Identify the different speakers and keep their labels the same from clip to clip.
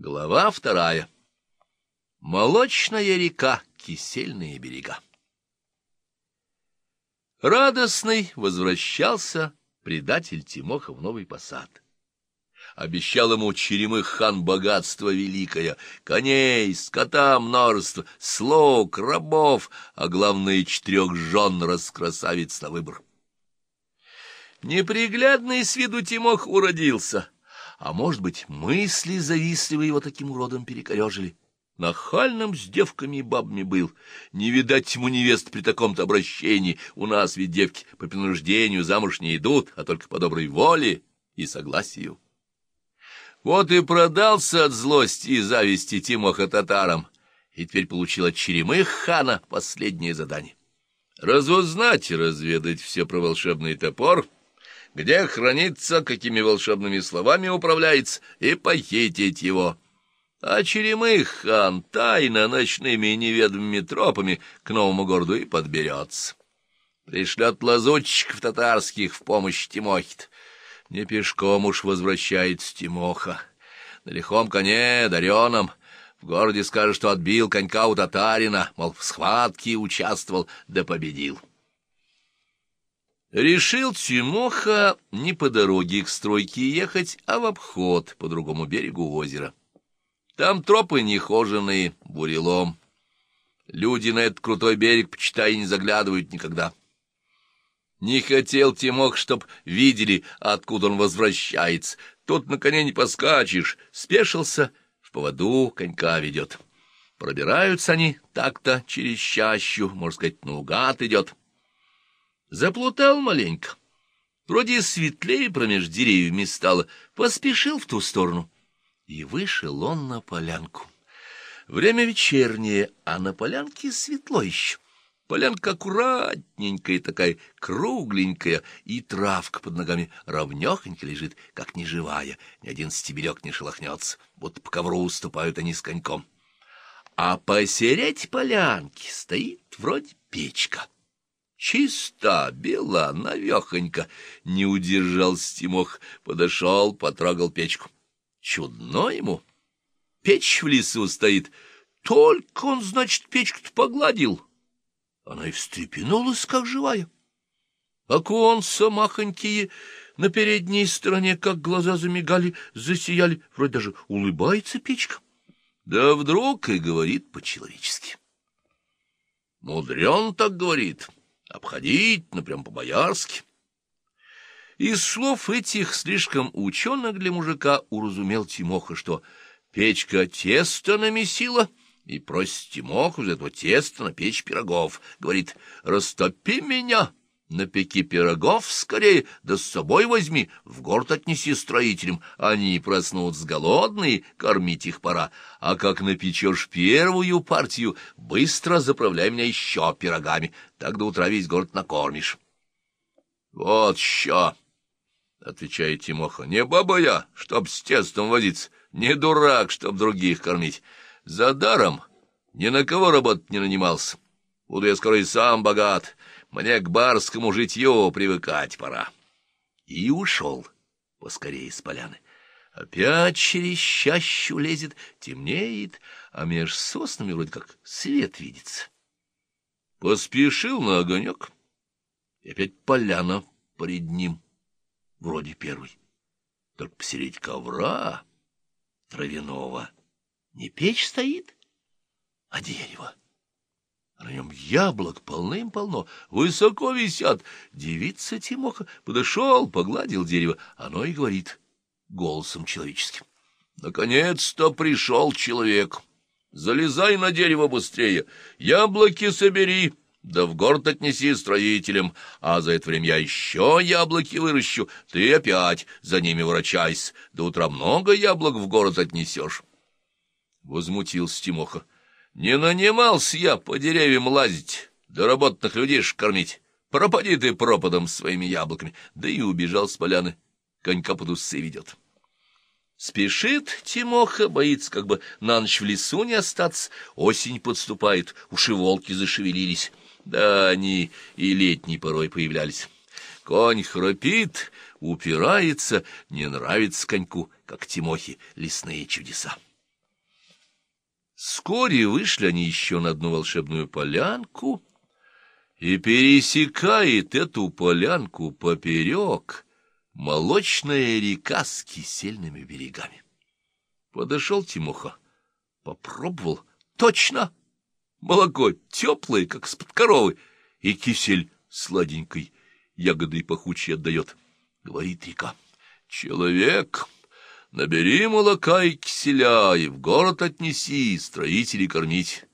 Speaker 1: Глава вторая. Молочная река, кисельные берега. Радостный возвращался предатель Тимоха в Новый Посад. Обещал ему Черемых хан богатство великое, коней, скота множество, слуг, рабов, а главное, четырех жен раскрасавиц на выбор. Неприглядный с виду Тимох уродился — а может быть, мысли завистливые его таким уродом перекорежили. Нахальным с девками и бабами был. Не видать ему невест при таком-то обращении. У нас ведь девки по принуждению замуж не идут, а только по доброй воле и согласию. Вот и продался от злости и зависти Тимоха татарам, и теперь получил от Черемых хана последнее задание. Разузнать и разведать все про волшебный топор — где хранится, какими волшебными словами управляется, и похитить его. А Черемых хан тайно ночными неведомыми тропами к новому городу и подберется. Пришлет лазутчиков татарских в помощь Тимохит. Не пешком уж возвращается Тимоха. На лихом коне, дареном, в городе скажет, что отбил конька у татарина, мол, в схватке участвовал да победил. Решил Тимоха не по дороге к стройке ехать, а в обход по другому берегу озера. Там тропы нехоженные, бурелом. Люди на этот крутой берег, почитай, не заглядывают никогда. Не хотел Тимох, чтоб видели, откуда он возвращается. Тут на коне не поскачешь. Спешился, в поводу конька ведет. Пробираются они так-то через чащу, можно сказать, наугад идет. Заплутал маленько. Вроде светлее промеж деревьями стало, поспешил в ту сторону. И вышел он на полянку. Время вечернее, а на полянке светло еще. Полянка аккуратненькая такая, кругленькая, и травка под ногами ровнёхонько лежит, как неживая, ни один стебелек не шелохнется, будто по ковру уступают они с коньком. А посереть полянки стоит вроде печка. Чиста, бела, навехонько. Не удержался Тимох, подошел, потрогал печку. Чудно ему. Печь в лесу стоит. Только он, значит, печку-то погладил. Она и встрепенулась, как живая. Оконца махонькие на передней стороне, как глаза замигали, засияли. Вроде даже улыбается печка. Да вдруг и говорит по-человечески. Мудрен так говорит. — обходить, ну, прям по-боярски. Из слов этих слишком ученых для мужика уразумел Тимоха, что печка тесто намесила, и просит Тимоху из этого теста на печь пирогов. Говорит, растопи меня, напеки пирогов скорее, да с собой возьми, в город отнеси строителям. Они проснутся голодные, кормить их пора. А как напечешь первую партию, быстро заправляй меня еще пирогами, так до утра весь город накормишь. — Вот что, — отвечает Тимоха, — не баба я, чтоб с тестом возиться, не дурак, чтоб других кормить. За даром ни на кого работать не нанимался. Буду я скоро и сам богат, мне к барскому житью привыкать пора. И ушел поскорее с поляны. Опять через чащу лезет, темнеет, а меж соснами вроде как свет видится. Поспешил на огонек, и опять поляна перед ним, вроде первый. Только посередь ковра травяного не печь стоит, а дерево. На нем яблок полным-полно, высоко висят. Девица Тимоха подошел, погладил дерево. Оно и говорит голосом человеческим. Наконец-то пришел человек. Залезай на дерево быстрее, яблоки собери, да в город отнеси строителям, а за это время я еще яблоки выращу, ты опять за ними ворочайся, до утра много яблок в город отнесешь. Возмутился Тимоха. Не нанимался я по деревьям лазить, да работных людей кормить. Пропади ты пропадом своими яблоками. Да и убежал с поляны. Конька под усы ведет. Спешит Тимоха, боится, как бы на ночь в лесу не остаться. Осень подступает, уши волки зашевелились. Да они и летней порой появлялись. Конь храпит, упирается, не нравится коньку, как Тимохе лесные чудеса. Вскоре вышли они еще на одну волшебную полянку, и пересекает эту полянку поперек молочная река с кисельными берегами. Подошел Тимоха, попробовал. Точно! Молоко теплое, как с-под коровы, и кисель сладенькой, ягодой пахучей отдает. Говорит река, человек, набери молока и киселя, и в город отнеси, строителей кормить.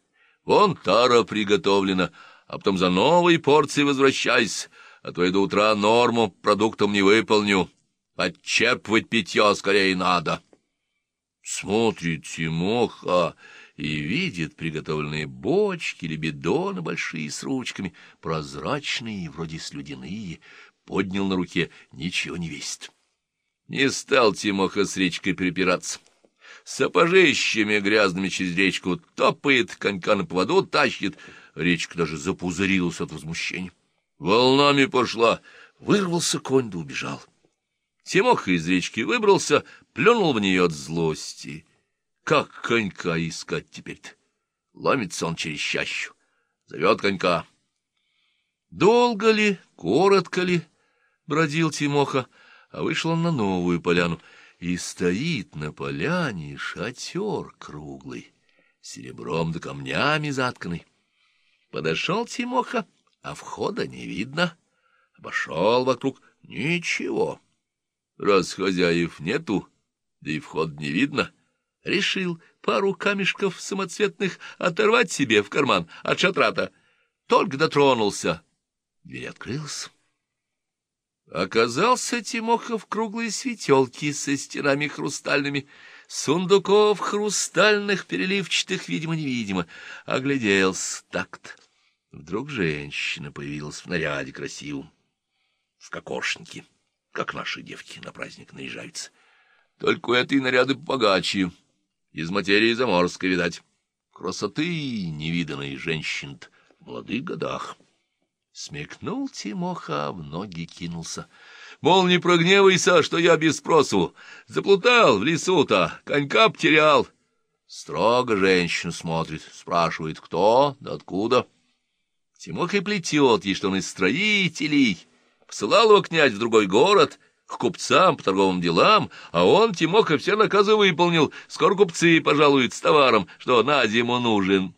Speaker 1: Вон тара приготовлена, а потом за новой порцией возвращайся, а то я до утра норму продуктом не выполню. Отчерпывать питье скорее надо. Смотрит Тимоха и видит приготовленные бочки или бидоны большие с ручками, прозрачные, вроде слюдяные, поднял на руке, ничего не весит. Не стал Тимоха с речкой припираться. Сапожищами грязными через речку топает, конька на поводу тащит. Речка даже запузырилась от возмущения. Волнами пошла, вырвался конь да убежал. Тимоха из речки выбрался, плюнул в нее от злости. Как конька искать теперь-то? Ломится он через чащу, зовет конька. Долго ли, коротко ли, бродил Тимоха, а вышел он на новую поляну, и стоит на поляне шатер круглый, серебром да камнями затканный. Подошел Тимоха, а входа не видно. Обошел вокруг — ничего. Раз хозяев нету, да и вход не видно, решил пару камешков самоцветных оторвать себе в карман от шатрата. Только дотронулся. Дверь открылась. Оказался Тимоха в круглой светелке со стенами хрустальными, сундуков хрустальных, переливчатых, видимо-невидимо. Огляделся так-то. Вдруг женщина появилась в наряде красивом, в кокошнике как наши девки на праздник наряжаются. Только у этой наряды богаче, из материи заморской, видать. Красоты невиданной женщин в молодых годах. Смекнул Тимоха, в ноги кинулся. Мол, не прогневайся, что я без спросу. Заплутал в лесу-то, конька потерял. Строго женщина смотрит, спрашивает, кто да откуда. Тимоха и плетет ей, что он из строителей Посылал его князь в другой город, к купцам по торговым делам, а он, Тимоха, все наказы выполнил. Скоро купцы пожалуют с товаром, что на зиму нужен.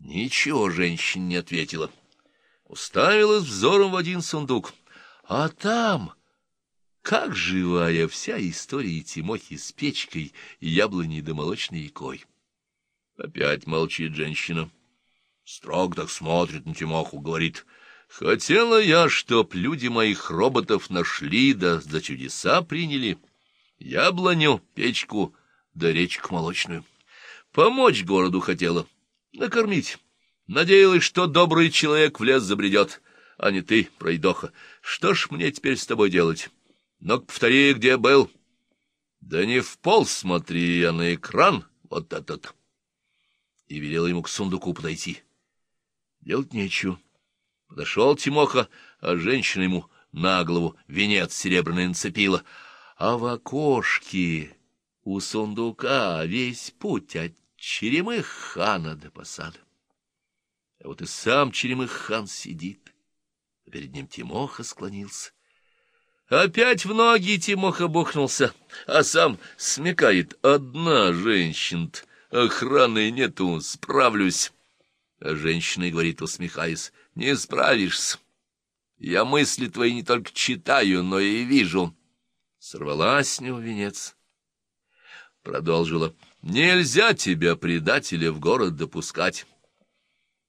Speaker 1: Ничего женщина не ответила. Уставилась взором в один сундук. А там... Как живая вся история Тимохи с печкой, яблоней да молочной икой. Опять молчит женщина. Строг так смотрит на Тимоху, говорит — Хотела я, чтоб люди моих роботов нашли, да за чудеса приняли. Яблоню, печку, да речку молочную. Помочь городу хотела, накормить. Надеялась, что добрый человек в лес забредет, а не ты, пройдоха. Что ж мне теперь с тобой делать? Но повтори, где был. Да не в пол смотри, а на экран вот этот. И велела ему к сундуку подойти. Делать нечего. Подошел Тимоха, а женщина ему на голову венец серебряный нацепила. А в окошке у сундука весь путь от Черемых хана до посада. А вот и сам Черемых хан сидит, перед ним Тимоха склонился. Опять в ноги Тимоха бухнулся, а сам смекает. Одна женщина охраны нету, справлюсь. А женщина говорит, усмехаясь, не справишься. Я мысли твои не только читаю, но и вижу. Сорвалась с него венец. Продолжила. Нельзя тебя, предателя, в город допускать.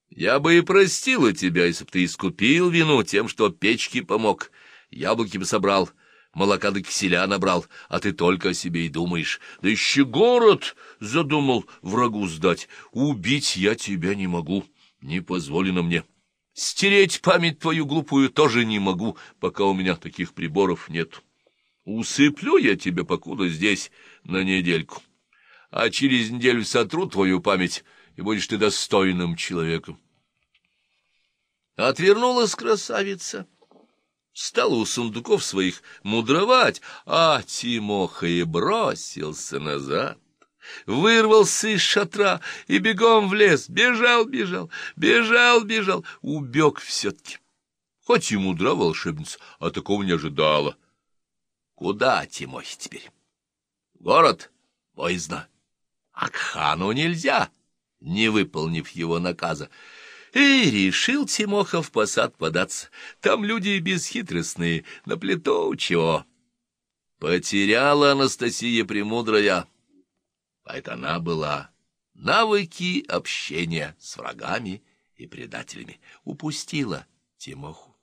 Speaker 1: Я бы и простила тебя, если бы ты искупил вину тем, что печке помог, яблоки бы собрал, молока до киселя набрал, а ты только о себе и думаешь. Да еще город задумал врагу сдать. Убить я тебя не могу, не позволено мне. Стереть память твою глупую тоже не могу, пока у меня таких приборов нет. Усыплю я тебя, покуда здесь, на недельку. А через неделю сотру твою память, и будешь ты достойным человеком. Отвернулась красавица. Стала у сундуков своих мудровать, а Тимоха и бросился назад. вырвался из шатра и бегом в лес, бежал, бежал, бежал, бежал, убег все-таки. Хоть и мудра волшебница, а такого не ожидала. Куда, Тимохи, теперь? Город? Поездно. А к хану нельзя, не выполнив его наказа. И решил Тимоха в посад податься. Там люди бесхитростные, на плиту чего. Потеряла Анастасия Премудрая, а это она была, навыки общения с врагами и предателями. Упустила Тимоху.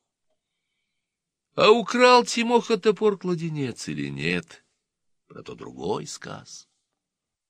Speaker 1: А украл Тимоха топор-кладенец или нет, про то другой сказ.